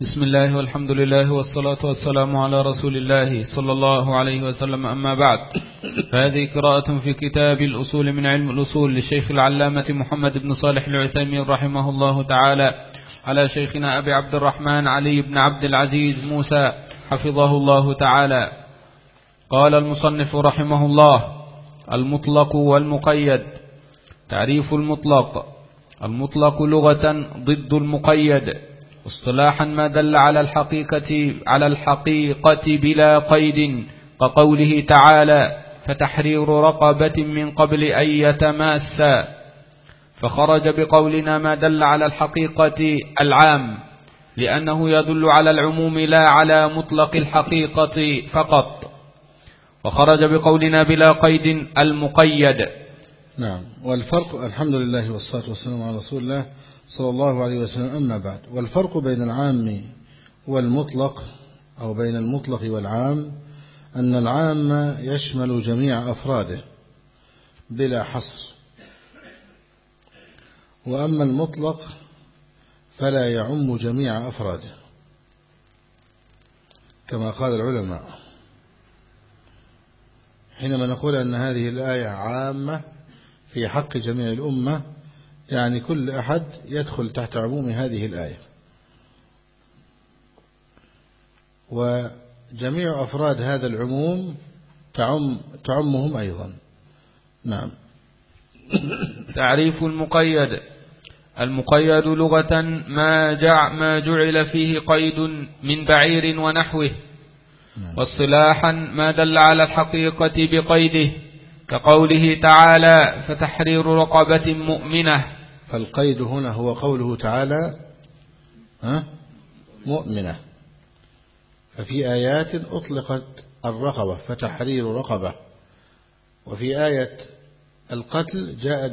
بسم الله والحمد لله والصلاة والسلام على رسول الله صلى الله عليه وسلم. أما بعد فهذه قراءة في كتاب الأصول من علم الأصول للشيخ العلامة محمد بن صالح العثيمين رحمه الله تعالى على شيخنا أبي عبد الرحمن علي بن عبد العزيز موسى حفظه الله تعالى. قال المصنف رحمه الله المطلق والمقيد. تعريف المطلق المطلق لغة ضد المقيد. اصطلاحا ما دل على الحقيقة على الحقيقة بلا قيد كقوله تعالى فتحرير رقبة من قبل أن يتماسا فخرج بقولنا ما دل على الحقيقة العام لأنه يدل على العموم لا على مطلق الحقيقة فقط. وخرج بقولنا بلا قيد المقيد. نعم. والفرق الحمد لله والصلاة والسلام على رسول الله صلى الله عليه وسلم. أما بعد والفرق بين العام والمطلق أو بين المطلق والعام أن العام يشمل جميع أفراده بلا حصر وأما المطلق فلا يعم جميع أفراده كما قال العلماء. حينما نقول أن هذه الآية عامة في حق جميع الأمة يعني كل أحد يدخل تحت عموم هذه الآية. وجميع أفراد هذا العموم تعم تعمهم أيضا. نعم. تعريف المقيد. المقيد لغة ما, جع ما جعل فيه قيد من بعير ونحوه. واصطلاحا ما دل على الحقيقة بقيده. كقوله تعالى فتحرير رقبة مؤمنة فالقيد هنا هو قوله تعالى مؤمنة. ففي آيات أطلقت الرقبة فتحرير رقبة. وفي آية القتل جاءت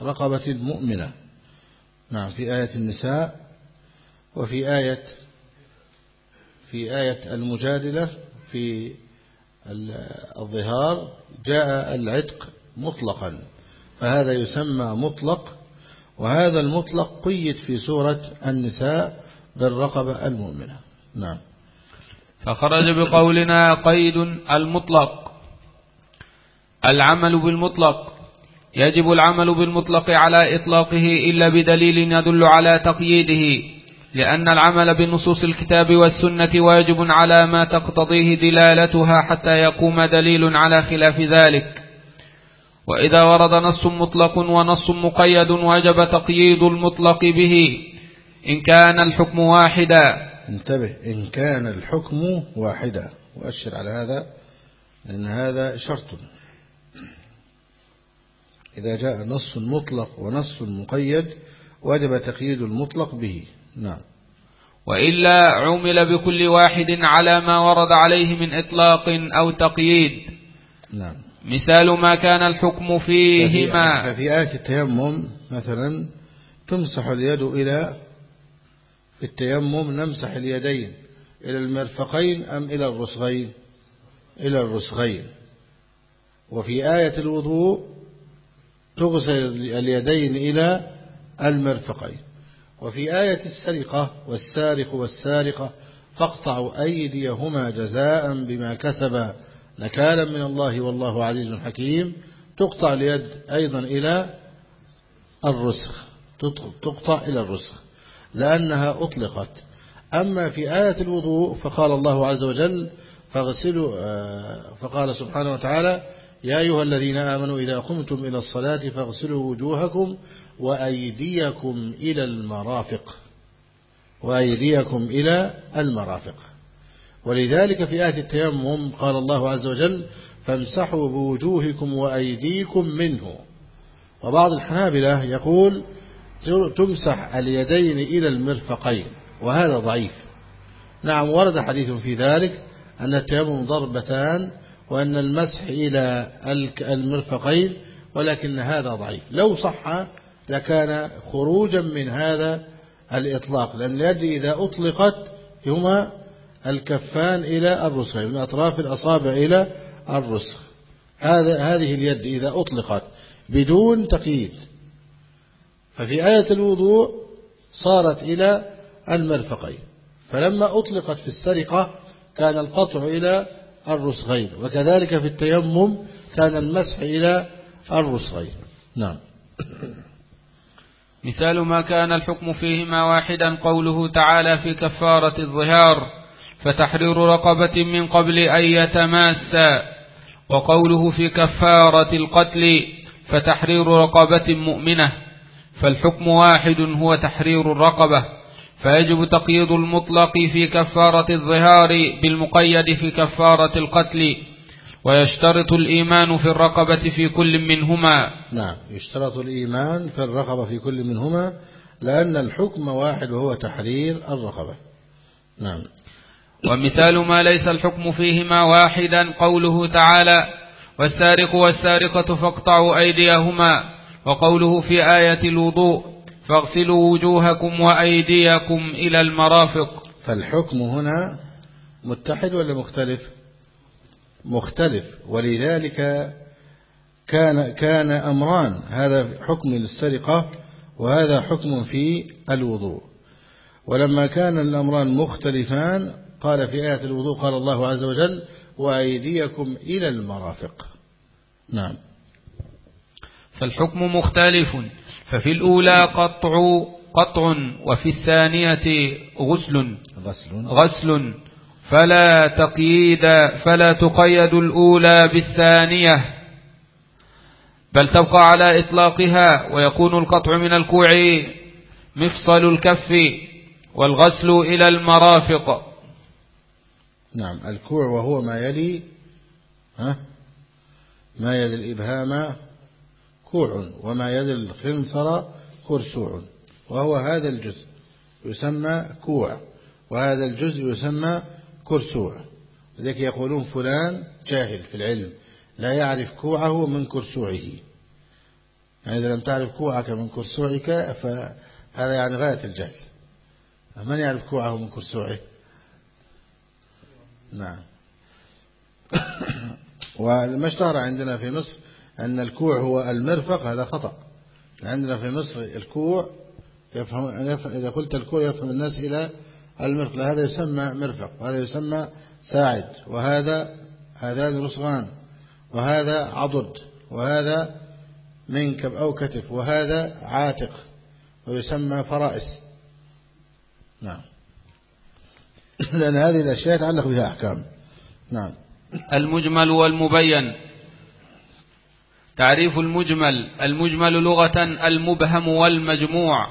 برقبة مؤمنة. نعم في آية النساء. وفي آية في آية المجادلة في الظهار جاء العتق مطلقا. فهذا يسمى مطلق وهذا المطلق قيد في سورة النساء بالرقبة المؤمنة. نعم. فخرج بقولنا قيد المطلق. العمل بالمطلق. يجب العمل بالمطلق على إطلاقه إلا بدليل يدل على تقييده لأن العمل بنصوص الكتاب والسنة واجب على ما تقتضيه دلالتها حتى يقوم دليل على خلاف ذلك. وإذا ورد نص مطلق ونص مقيد وجب تقييد المطلق به. إن كان الحكم واحدا. انتبه. إن كان الحكم واحدا. وأشر على هذا لأن هذا شرط. إذا جاء نص مطلق ونص مقيد وجب تقييد المطلق به. نعم. وإلا عمل بكل واحد على ما ورد عليه من إطلاق أو تقييد. نعم. مثال ما كان الحكم فيهما. ففي آية التيمم مثلا تمسح اليد إلى في التيمم نمسح اليدين إلى المرفقين أم إلى الرسغين؟ إلى الرسغين. وفي آية الوضوء تغسل اليدين إلى المرفقين. وفي آية السرقة والسارق والسارقة فاقطعوا أيديهما جزاء بما كسب نكالا من الله والله عزيز حكيم. تقطع اليد أيضا إلى الرسخ. تقطع إلى الرسخ. لأنها أطلقت. أما في آية الوضوء فقال الله عز وجل فاغسلوا فقال سبحانه وتعالى يا أيها الذين آمنوا إذا قمتم إلى الصلاة فاغسلوا وجوهكم وأيديكم إلى المرافق. وأيديكم إلى المرافق. ولذلك في آية التيمم قال الله عز وجل فامسحوا بوجوهكم وأيديكم منه. وبعض الحنابلة يقول تمسح اليدين إلى المرفقين. وهذا ضعيف. نعم ورد حديث في ذلك أن التيمم ضربتان وأن المسح إلى المرفقين ولكن هذا ضعيف. لو صح لكان خروجا من هذا الإطلاق لأن اليد إذا أطلقت هما الكفان إلى الرسخ من أطراف الأصابع إلى الرسخ هذا هذه اليد إذا أطلقت بدون تقييد. ففي آية الوضوء صارت إلى المرفقين. فلما أطلقت في السرقة كان القطع إلى الرسغين وكذلك في التيمم كان المسح إلى الرسغين نعم. مثال ما كان الحكم فيهما واحدا قوله تعالى في كفارة الظهار فتحرير رقبة من قبل أن يتماسا وقوله في كفارة القتل فتحرير رقبة مؤمنة فالحكم واحد هو تحرير الرقبة. فيجب تقييد المطلق في كفارة الظهار بالمقيد في كفارة القتل. ويشترط الإيمان في الرقبة في كل منهما. نعم يشترط الإيمان في الرقبة في كل منهما لأن الحكم واحد وهو تحرير الرقبة. نعم. ومثال ما ليس الحكم فيهما واحدا قوله تعالى والسارق والسارقة فاقطعوا أيديهما وقوله في آية الوضوء فاغسلوا وجوهكم وأيديكم إلى المرافق. فالحكم هنا متحد ولا مختلف؟ مختلف. ولذلك كان كان أمران. هذا حكم للسرقة وهذا حكم في الوضوء. ولما كان الأمران مختلفان قال في آية الوضوء قال الله عز وجل وأيديكم إلى المرافق. نعم. فالحكم مختلف. ففي الأولى قطع قطع وفي الثانية غسل. غسل. غسل. فلا تقييد فلا تقيد الأولى بالثانية بل تبقى على إطلاقها ويكون القطع من الكوع مفصل الكف والغسل إلى المرافق. نعم الكوع وهو ما يلي ها؟ ما يلي الإبهام كوع وما يلي الخنصر كرسوع وهو هذا الجزء يسمى كوع وهذا الجزء يسمى كرسوع. لذلك يقولون فلان جاهل في العلم لا يعرف كوعه من كرسوعه. يعني إذا لم تعرف كوعك من كرسوعك فهذا يعني غاية الجهل. من يعرف كوعه من كرسوعه؟ نعم. وما اشتهر عندنا في مصر أن الكوع هو المرفق هذا خطأ. عندنا في مصر الكوع يفهم إذا قلت الكوع يفهم الناس إلى المرفق هذا يسمى مرفق وهذا يسمى ساعد وهذا هذان رسغان وهذا عضد وهذا منكب أو كتف وهذا عاتق ويسمى فرائس. نعم. لأن هذه الأشياء يتعلق بها أحكام. نعم. المجمل والمبين. تعريف المجمل. المجمل لغة المبهم والمجموع.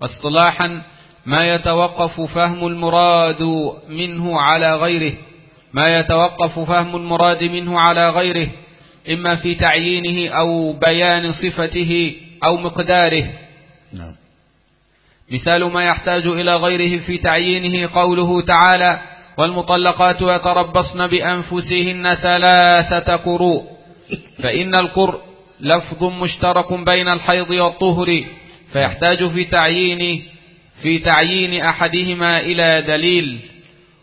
واصطلاحا ما يتوقف فهم المراد منه على غيره. ما يتوقف فهم المراد منه على غيره. إما في تعيينه أو بيان صفته أو مقداره. نعم. مثال ما يحتاج إلى غيره في تعيينه قوله تعالى والمطلقات يتربصن بأنفسهن ثلاثة قروء فإن القرء لفظ مشترك بين الحيض والطهر فيحتاج في تعيين في تعيين أحدهما إلى دليل.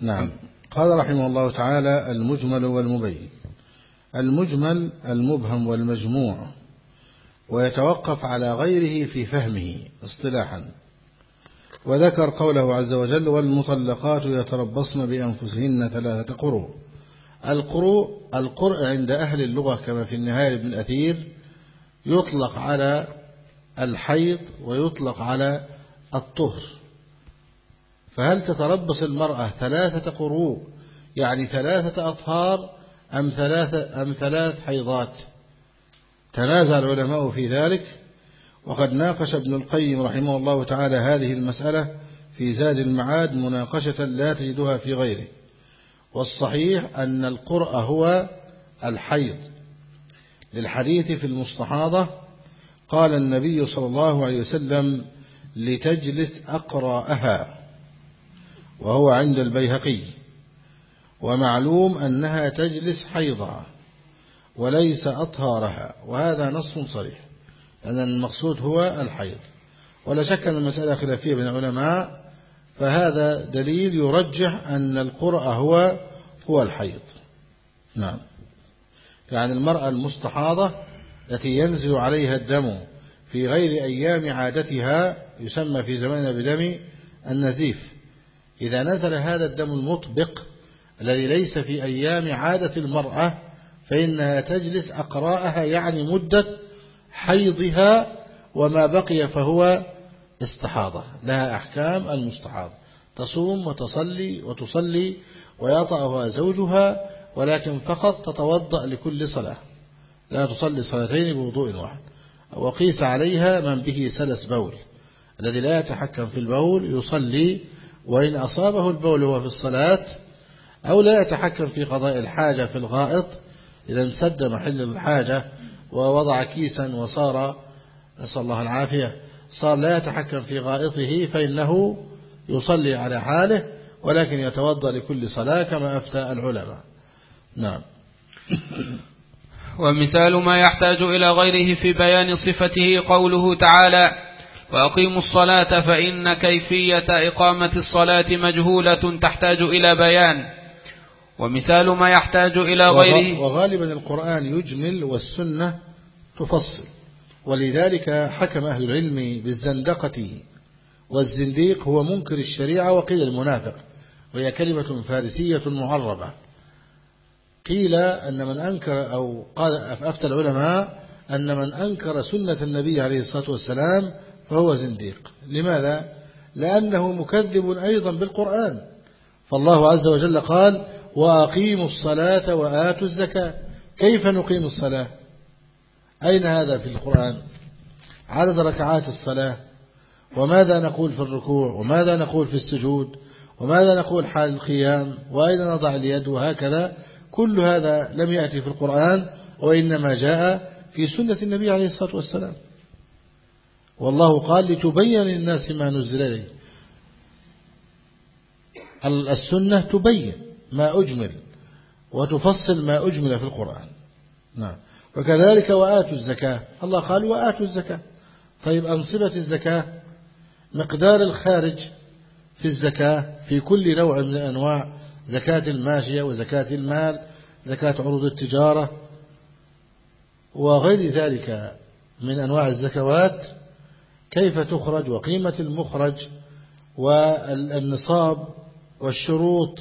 نعم. قال رحمه الله تعالى المجمل والمبين. المجمل المبهم والمجموع ويتوقف على غيره في فهمه اصطلاحا. وذكر قوله عز وجل والمطلقات يتربصن بأنفسهن ثلاثة قروء. القروء القرء عند أهل اللغة كما في النهاية ابن أثير يطلق على الحيض ويطلق على الطهر. فهل تتربص المرأة ثلاثة قروء يعني ثلاثة أطهار أم ثلاثة أم ثلاث حيضات؟ تنازع العلماء في ذلك. وقد ناقش ابن القيم رحمه الله تعالى هذه المسألة في زاد المعاد مناقشة لا تجدها في غيره. والصحيح أن القرأ هو الحيض. للحديث في المستحاضة قال النبي صلى الله عليه وسلم لتجلس أقراءها وهو عند البيهقي. ومعلوم أنها تجلس حيضها وليس أطهارها وهذا نص صريح. أن المقصود هو الحيض. ولا شك أن المسألة خلافية بين العلماء فهذا دليل يرجح أن القرأ هو هو الحيض. نعم. يعني المرأة المستحاضة التي ينزل عليها الدم في غير أيام عادتها يسمى في زماننا بدم النزيف. إذا نزل هذا الدم المطبق الذي ليس في أيام عادة المرأة فإنها تجلس أقراءها يعني مدة حيضها وما بقي فهو استحاضة لها أحكام المستحاضة تصوم وتصلي وتصلي ويطأها زوجها ولكن فقط تتوضأ لكل صلاة. لا تصلي صلاتين بوضوء واحد. وقيس عليها من به سلس بول. الذي لا يتحكم في البول يصلي وإن أصابه البول وهو في الصلاة أو لا يتحكم في قضاء الحاجة في الغائط إذا انسد محل الحاجة ووضع كيسا وصار نسأل الله العافية صار لا يتحكم في غائطه فإنه يصلي على حاله ولكن يتوضأ لكل صلاة كما أفتى العلماء. نعم. ومثال ما يحتاج إلى غيره في بيان صفته قوله تعالى وأقيموا الصلاة فإن كيفية إقامة الصلاة مجهولة تحتاج إلى بيان. ومثال ما يحتاج إلى غيره. وغالبا القرآن يجمل والسنة تفصل. ولذلك حكم أهل العلم بالزندقة. والزنديق هو منكر الشريعة وقيل المنافق. وهي كلمة فارسية معربة قيل أن من أنكر أو قال أفتى العلماء أن من أنكر سنة النبي عليه الصلاة والسلام فهو زنديق. لماذا؟ لأنه مكذب أيضا بالقرآن. فالله عز وجل قال وأقيموا الصلاة وآتوا الزكاة. كيف نقيم الصلاة؟ أين هذا في القرآن؟ عدد ركعات الصلاة. وماذا نقول في الركوع؟ وماذا نقول في السجود؟ وماذا نقول حال القيام؟ وأين نضع اليد؟ وهكذا. كل هذا لم يأتي في القرآن وإنما جاء في سنة النبي عليه الصلاة والسلام. والله قال لتبين للناس ما نزل إليه. السنة تبين. ما أجمل وتفصل ما أجمل في القرآن. نعم. وكذلك وآتوا الزكاة. الله قال وآتوا الزكاة. طيب أنصبة الزكاة مقدار الخارج في الزكاة في كل نوع من أنواع زكاة الماشية وزكاة المال زكاة عروض التجارة وغير ذلك من أنواع الزكوات كيف تخرج وقيمة المخرج والنصاب والشروط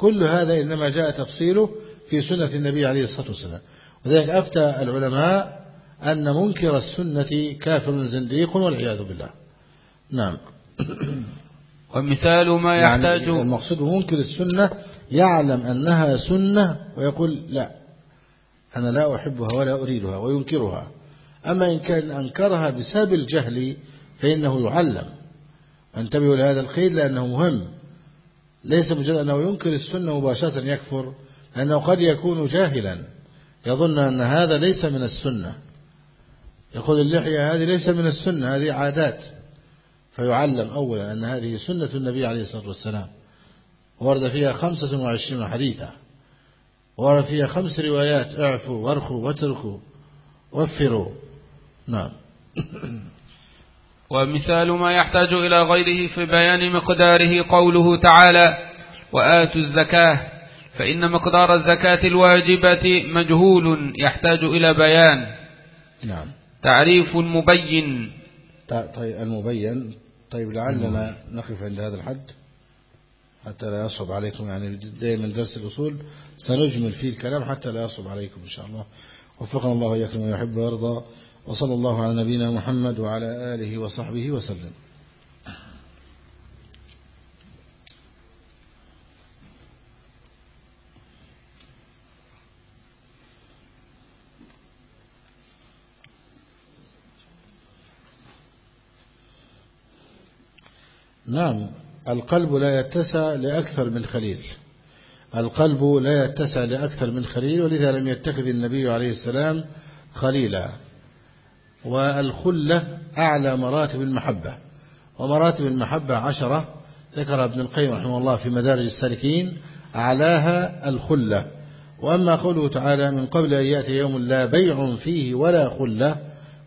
كل هذا إنما جاء تفصيله في سنة النبي عليه الصلاة والسلام. وذلك أفتى العلماء أن منكر السنة كافر زنديق والعياذ بالله. نعم. ومثال ما يعني يحتاج يعني المقصود منكر السنة يعلم أنها سنة ويقول لا أنا لا أحبها ولا أريدها وينكرها. أما إن كان أنكرها بسبب الجهل فإنه يعلم. أنتبهوا لهذا القيد لأنه مهم. ليس مجرد أنه ينكر السنة مباشرة يكفر لأنه قد يكون جاهلا. يظن أن هذا ليس من السنة. يقول اللحية هذه ليس من السنة هذه عادات. فيعلم أولا أن هذه سنة النبي عليه الصلاة والسلام. ورد فيها خمسة وعشرين حديثا. ورد فيها خمس روايات اعفوا وارخوا واتركوا وفروا. نعم. ومثال ما يحتاج إلى غيره في بيان مقداره قوله تعالى وآتوا الزكاة فإن مقدار الزكاة الواجبة مجهول يحتاج إلى بيان. نعم. تعريف المبين طيب المبين. طيب لعلنا نقف عند هذا الحد حتى لا يصعب عليكم يعني دائما درس الأصول سنجمل فيه الكلام حتى لا يصعب عليكم إن شاء الله. وفقنا الله إياكم ويحب ويرضى. وصلى الله على نبينا محمد وعلى آله وصحبه وسلم. نعم القلب لا يتسع لأكثر من خليل. القلب لا يتسع لأكثر من خليل ولذا لم يتخذ النبي عليه السلام خليلا. والخلة أعلى مراتب المحبة ومراتب المحبة عشرة ذكر ابن القيم رحمه الله في مدارج السالكين أعلاها الخلة. وأما قوله تعالى من قبل أن يأتي يوم لا بيع فيه ولا خلة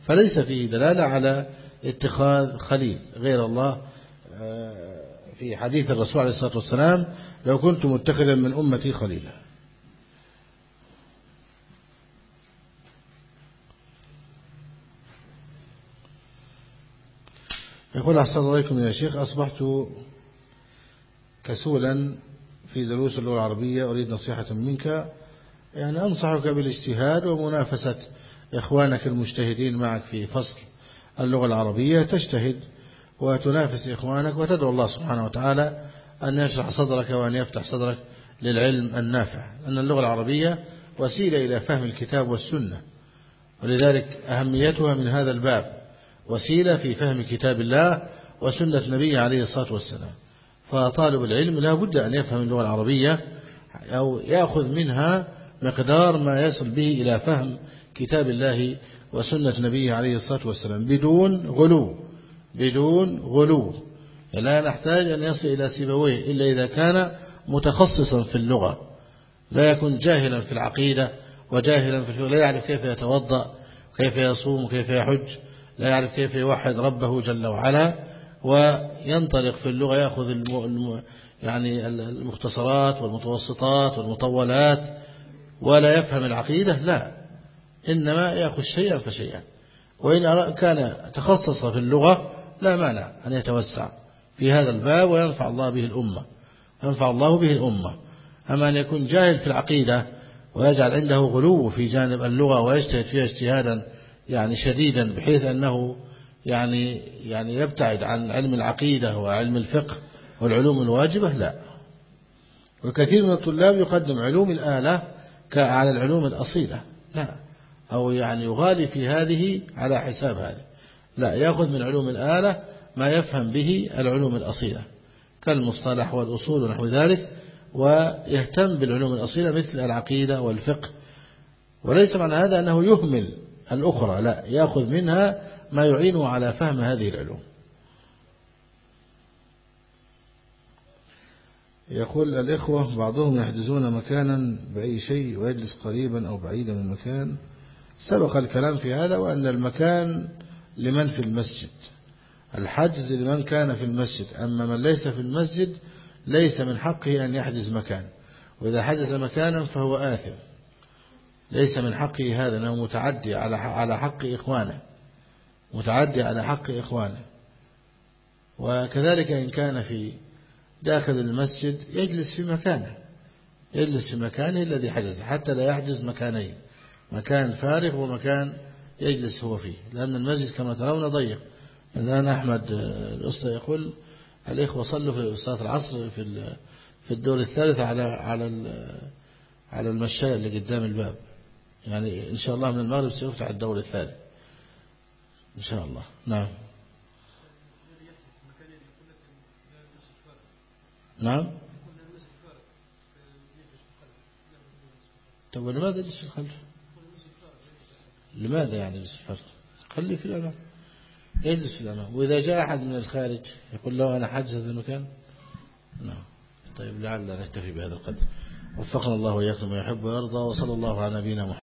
فليس فيه دلالة على اتخاذ خليل غير الله. في حديث الرسول عليه الصلاة والسلام لو كنت متخذا من أمتي خليلا. يقول أحسن عليكم يا شيخ أصبحت كسولا في دروس اللغة العربية أريد نصيحة منك. يعني أنصحك بالاجتهاد ومنافسة إخوانك المجتهدين معك في فصل اللغة العربية. تجتهد وتنافس إخوانك وتدعو الله سبحانه وتعالى أن يشرح صدرك وأن يفتح صدرك للعلم النافع. أن اللغة العربية وسيلة إلى فهم الكتاب والسنة. ولذلك أهميتها من هذا الباب وسيلة في فهم كتاب الله وسنة نبيه عليه الصلاة والسلام. فطالب العلم لا بد أن يفهم اللغة العربية أو يأخذ منها مقدار ما يصل به إلى فهم كتاب الله وسنة نبيه عليه الصلاة والسلام. بدون غلو بدون غلو. لا نحتاج أن يصل إلى سيبويه إلا إذا كان متخصصا في اللغة. لا يكون جاهلا في العقيدة وجاهلا في الفقه لا يعرف كيف يتوضأ كيف يصوم كيف يحج. لا يعرف كيف يوحد ربه جل وعلا وينطلق في اللغة يأخذ. يعني المختصرات والمتوسطات والمطولات ولا يفهم العقيدة لا. إنما يأخذ شيئا فشيئا. وإن كان تخصص في اللغة لا مانع أن يتوسع في هذا الباب وينفع الله به الأمة. ينفع الله به الأمة. أما أن يكون جاهل في العقيدة ويجعل عنده غلو في جانب اللغة ويجتهد فيها اجتهادا يعني شديدا بحيث أنه يعني يعني يبتعد عن علم العقيدة وعلم الفقه والعلوم الواجبة؟ لا. وكثير من الطلاب يقدم علوم الآلة على العلوم الأصيلة. لا. أو يعني يغالي في هذه على حساب هذه. لا يأخذ من علوم الآلة ما يفهم به العلوم الأصيلة كالمصطلح والأصول ونحو ذلك ويهتم بالعلوم الأصيلة مثل العقيدة والفقه. وليس معنى هذا أنه يهمل الأخرى لا يأخذ منها ما يعينه على فهم هذه العلوم. يقول الإخوة بعضهم يحجزون مكانا بأي شيء ويجلس قريبا أو بعيدا من المكان. سبق الكلام في هذا وأن المكان لمن في المسجد. الحجز لمن كان في المسجد. أما من ليس في المسجد ليس من حقه أن يحجز مكان. وإذا حجز مكانا فهو آثم. ليس من حقه هذا أنه متعدي على على حق إخوانه. متعدي على حق إخوانه. وكذلك إن كان في داخل المسجد يجلس في مكانه. يجلس في مكانه الذي حجز حتى لا يحجز مكانين. مكان فارغ ومكان يجلس هو فيه. لأن المسجد كما ترون ضيق. الآن أحمد الأسطى يقول الإخوة صلوا في صلاة العصر في في الدور الثالث على على على المشاية اللي قدام الباب. يعني إن شاء الله من المغرب سيفتح الدور الثالث. إن شاء الله. نعم. نعم. طب ولماذا يجلس في الخلف؟ لماذا يعني يجلس في الخلف؟ خليه في الأمام. يجلس في الأمام. وإذا جاء أحد من الخارج يقول له أنا حاجز هذا المكان؟ نعم. طيب لعل نكتفي بهذا القدر. وفقنا الله وإياكم ويحب ويرضى وصلى الله على نبينا محمد.